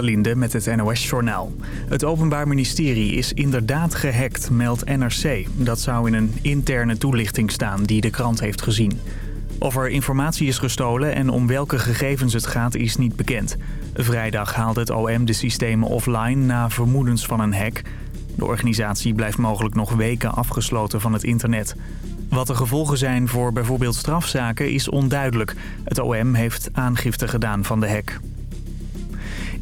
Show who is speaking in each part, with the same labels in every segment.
Speaker 1: Linde met het NOS-journaal. Het Openbaar Ministerie is inderdaad gehackt, meldt NRC. Dat zou in een interne toelichting staan die de krant heeft gezien. Of er informatie is gestolen en om welke gegevens het gaat is niet bekend. Vrijdag haalde het OM de systemen offline na vermoedens van een hack. De organisatie blijft mogelijk nog weken afgesloten van het internet. Wat de gevolgen zijn voor bijvoorbeeld strafzaken is onduidelijk. Het OM heeft aangifte gedaan van de hack.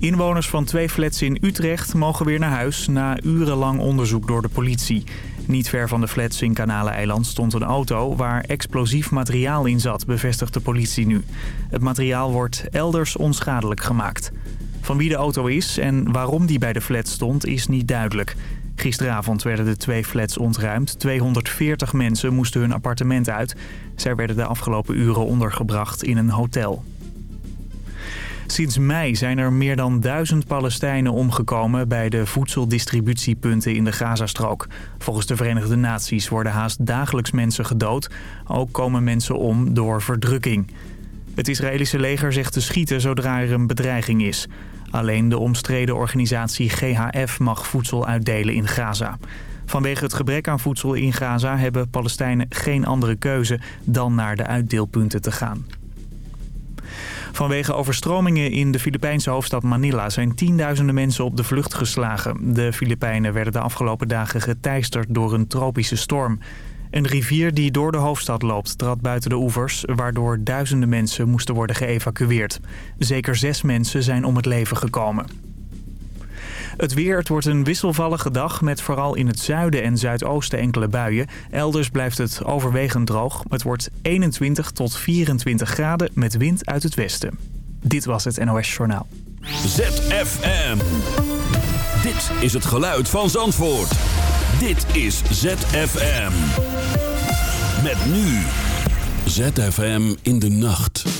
Speaker 1: Inwoners van twee flats in Utrecht mogen weer naar huis na urenlang onderzoek door de politie. Niet ver van de flats in Kanaleneiland stond een auto waar explosief materiaal in zat, bevestigt de politie nu. Het materiaal wordt elders onschadelijk gemaakt. Van wie de auto is en waarom die bij de flat stond is niet duidelijk. Gisteravond werden de twee flats ontruimd. 240 mensen moesten hun appartement uit. Zij werden de afgelopen uren ondergebracht in een hotel. Sinds mei zijn er meer dan duizend Palestijnen omgekomen bij de voedseldistributiepunten in de Gazastrook. Volgens de Verenigde Naties worden haast dagelijks mensen gedood. Ook komen mensen om door verdrukking. Het Israëlische leger zegt te schieten zodra er een bedreiging is. Alleen de omstreden organisatie GHF mag voedsel uitdelen in Gaza. Vanwege het gebrek aan voedsel in Gaza hebben Palestijnen geen andere keuze dan naar de uitdeelpunten te gaan. Vanwege overstromingen in de Filipijnse hoofdstad Manila zijn tienduizenden mensen op de vlucht geslagen. De Filipijnen werden de afgelopen dagen geteisterd door een tropische storm. Een rivier die door de hoofdstad loopt trad buiten de oevers... waardoor duizenden mensen moesten worden geëvacueerd. Zeker zes mensen zijn om het leven gekomen. Het weer, het wordt een wisselvallige dag met vooral in het zuiden en zuidoosten enkele buien. Elders blijft het overwegend droog. Het wordt 21 tot 24 graden met wind uit het westen. Dit was het NOS Journaal.
Speaker 2: ZFM. Dit is het geluid van Zandvoort. Dit is ZFM. Met nu. ZFM in de nacht.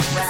Speaker 3: Instead of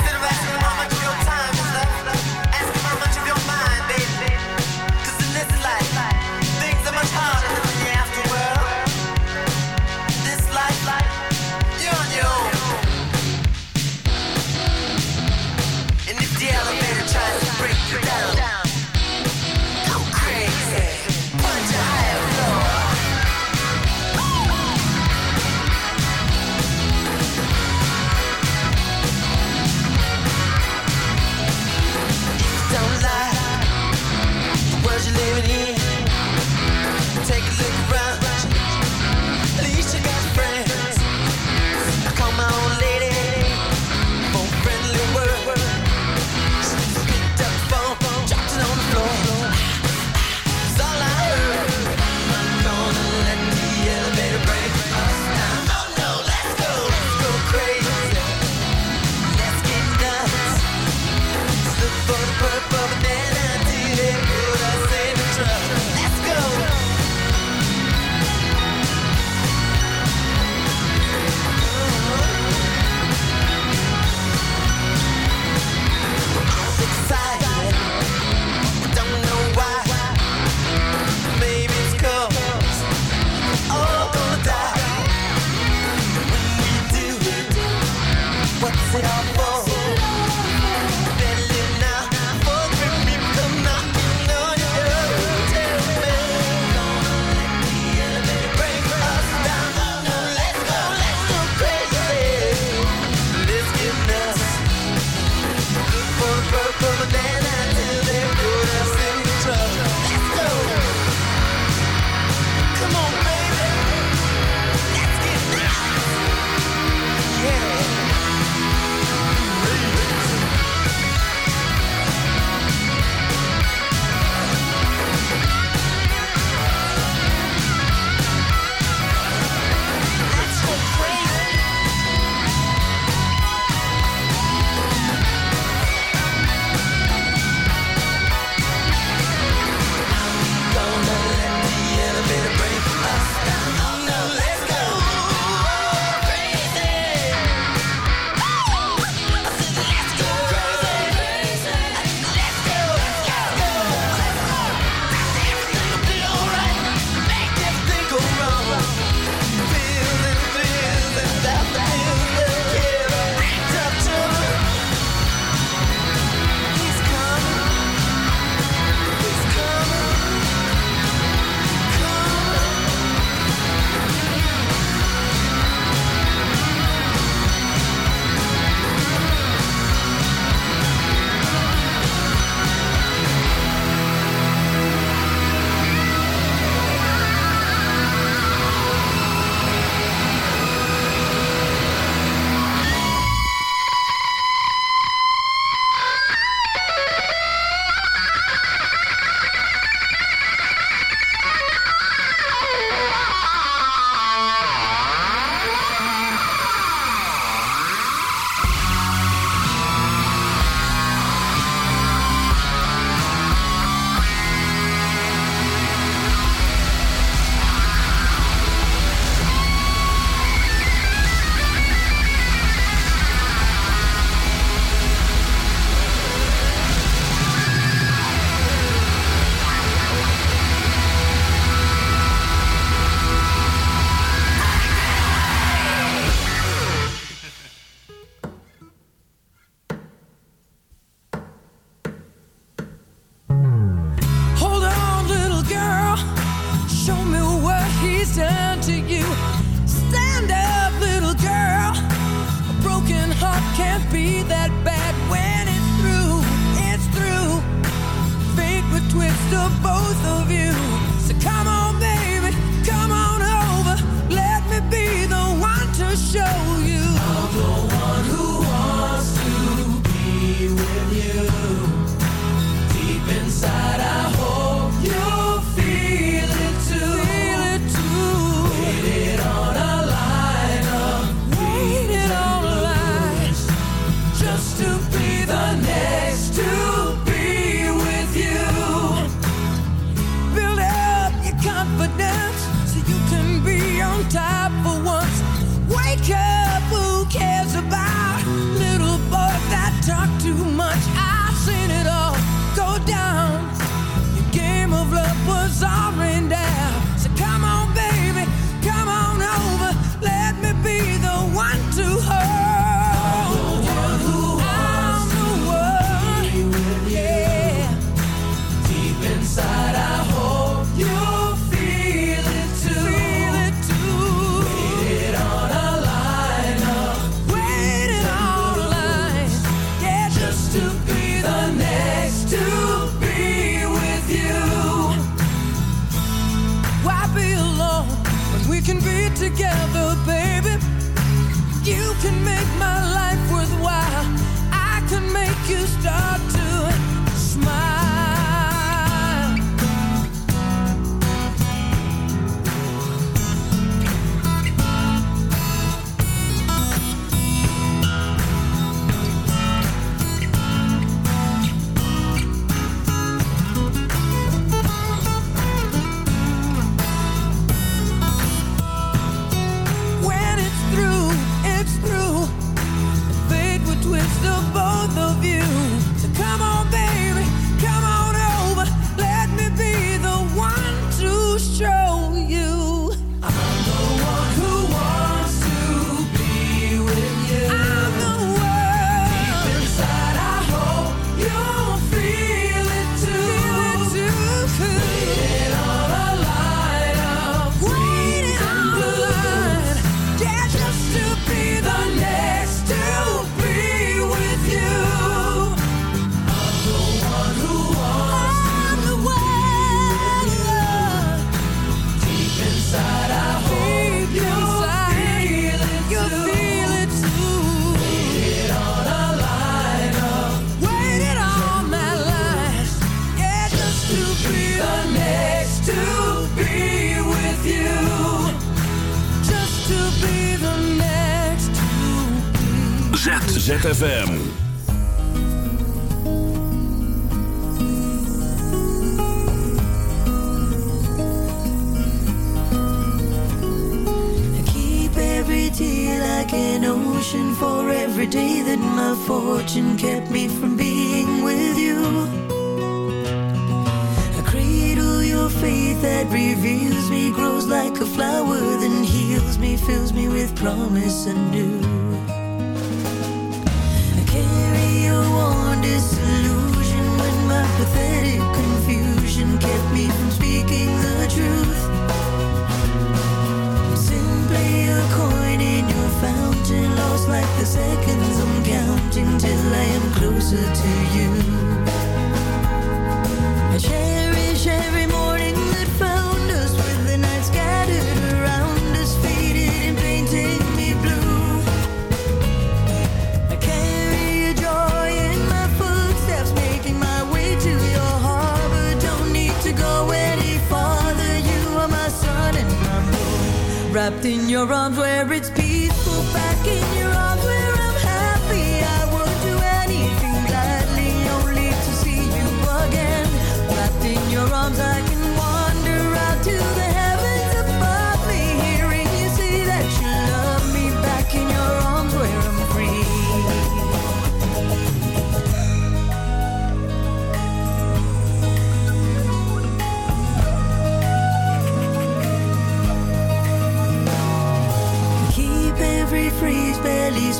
Speaker 4: wrapped in your arms where it's peace.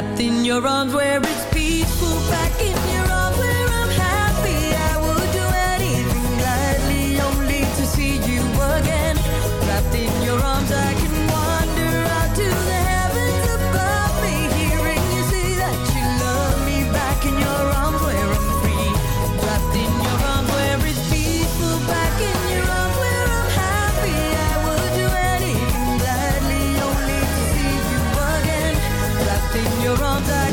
Speaker 5: trapped in your arms where it's in your arms I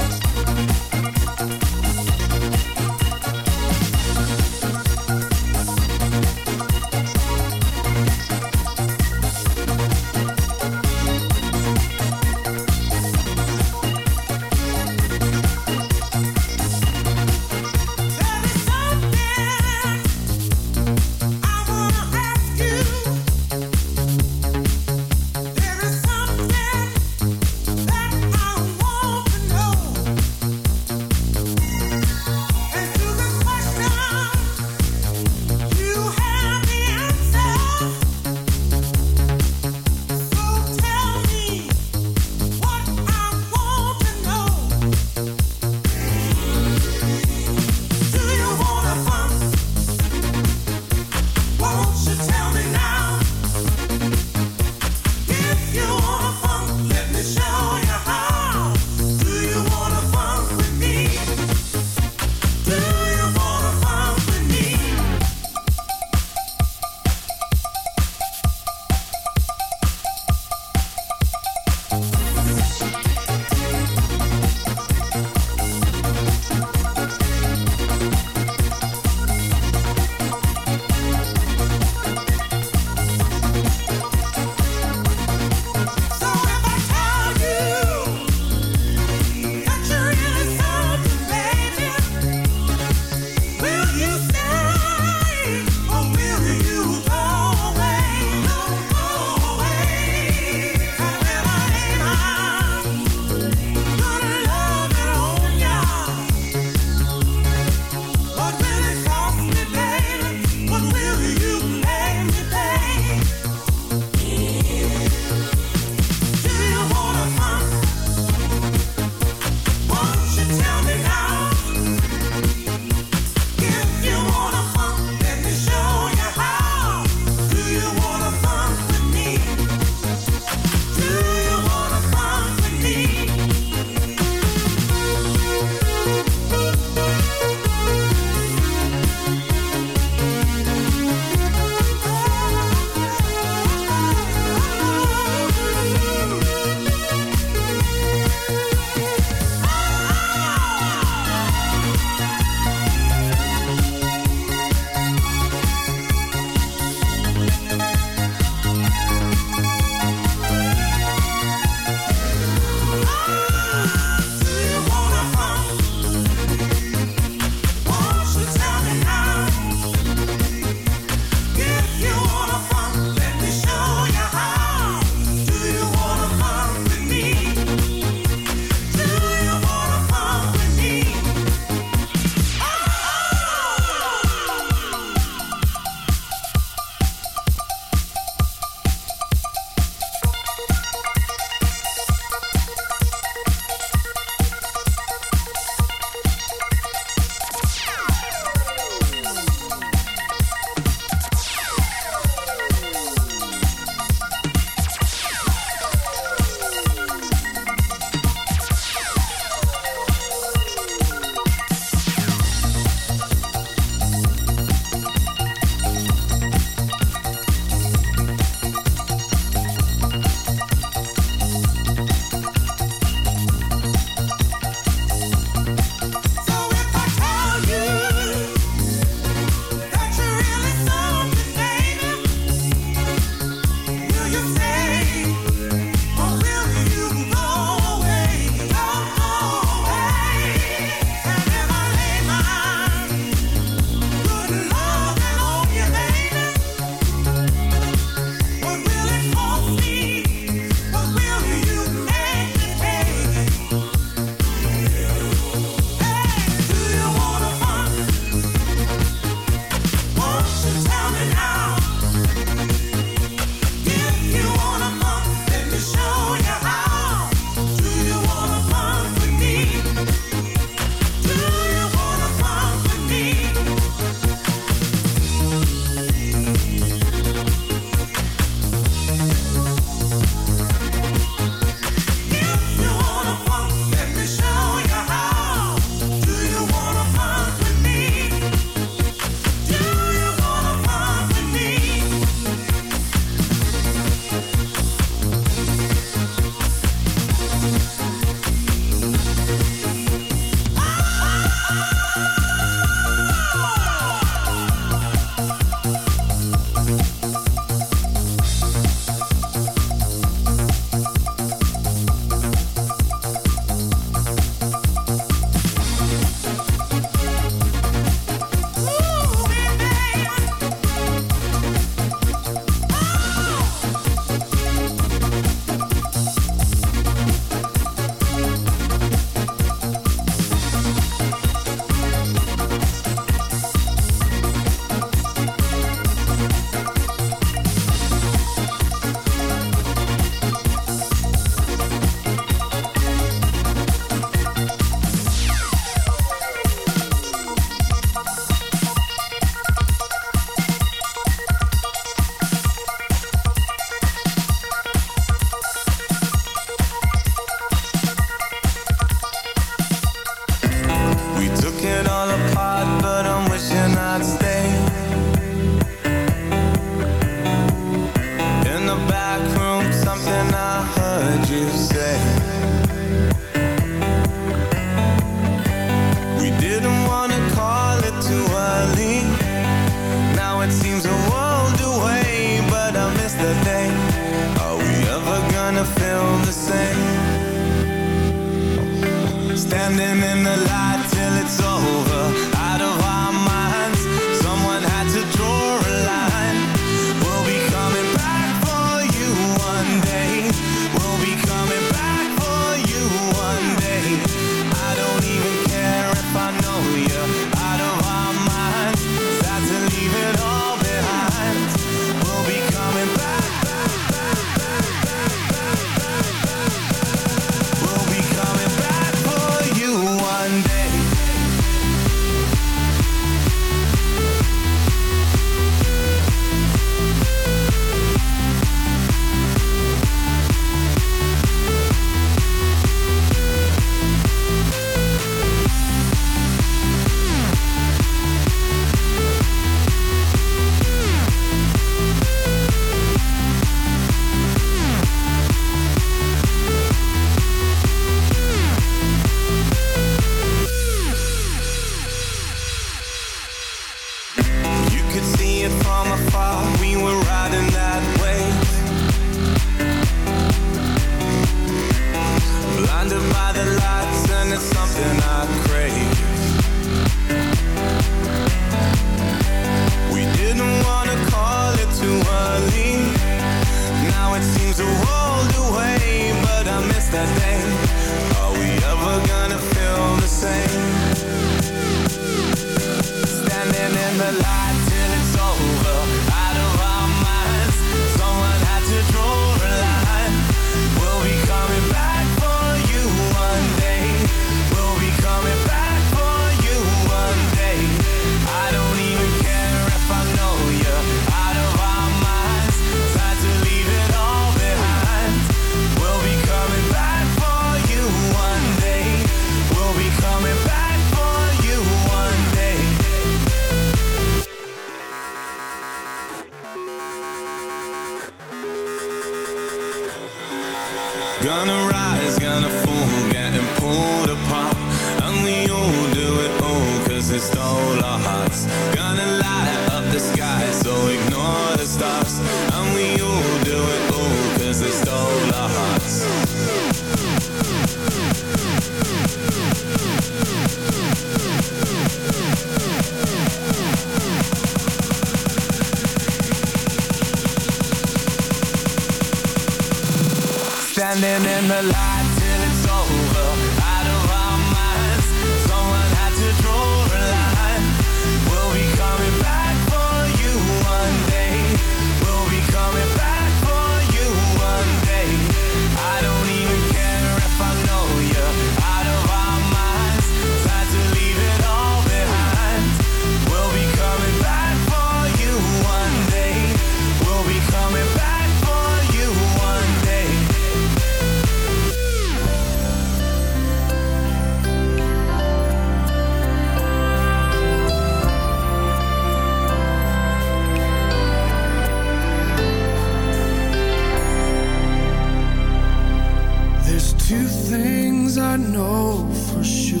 Speaker 6: know for
Speaker 7: sure.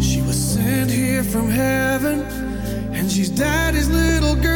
Speaker 7: She was sent here from heaven, and she's daddy's little girl.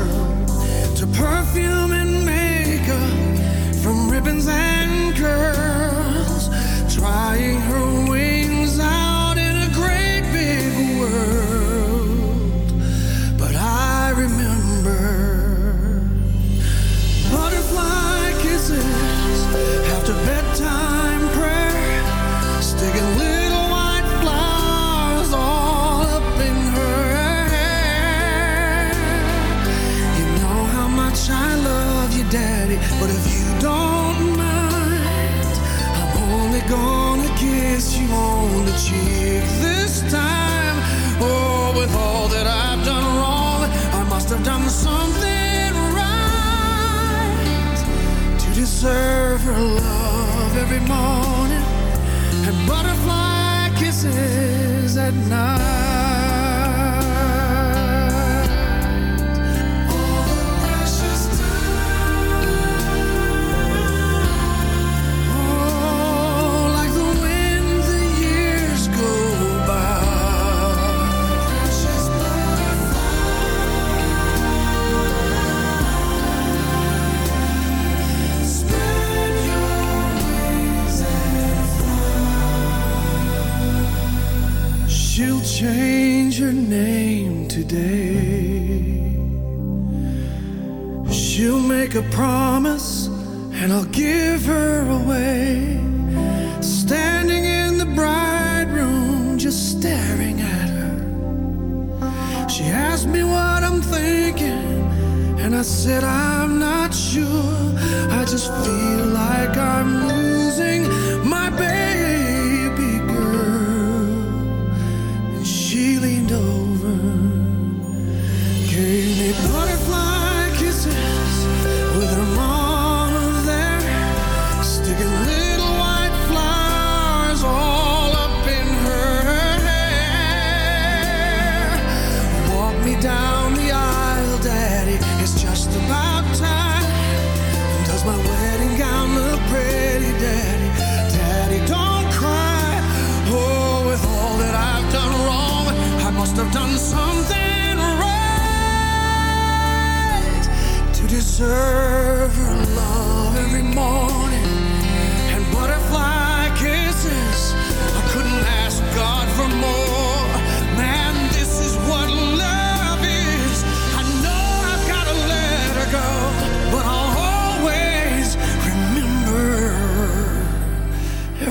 Speaker 7: down the aisle, Daddy. It's just about time. Does my wedding gown look pretty, Daddy? Daddy, don't cry. Oh, with all that I've done wrong, I must have done something right to deserve her love every morning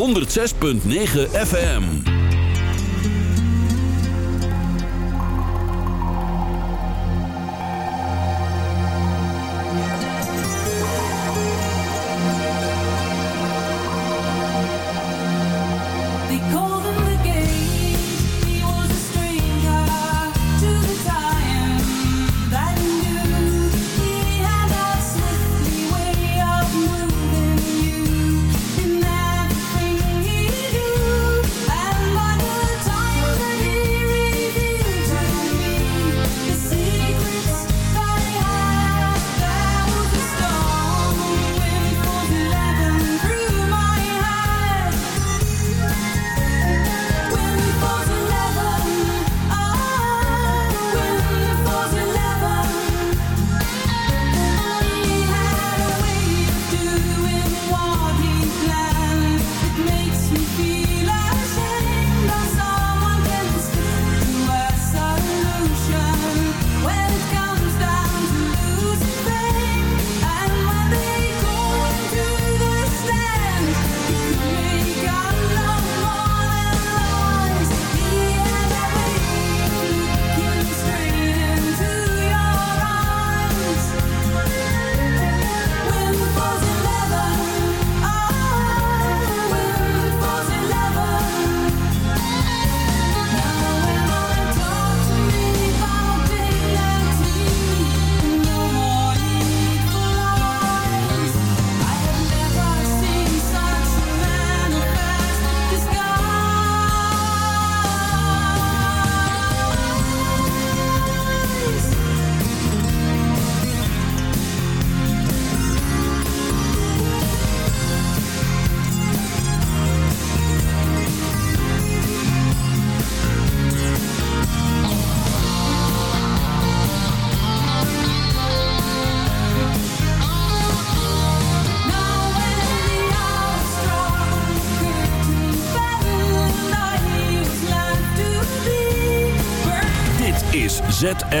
Speaker 2: 106.9 FM.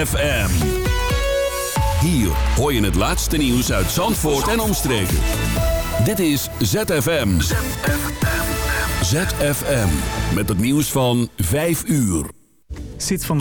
Speaker 2: ZFM. Hier hoor je het laatste nieuws uit Zandvoort en omstreken. Dit is ZFM. ZFM. Met het nieuws van 5 uur.
Speaker 1: Zit van der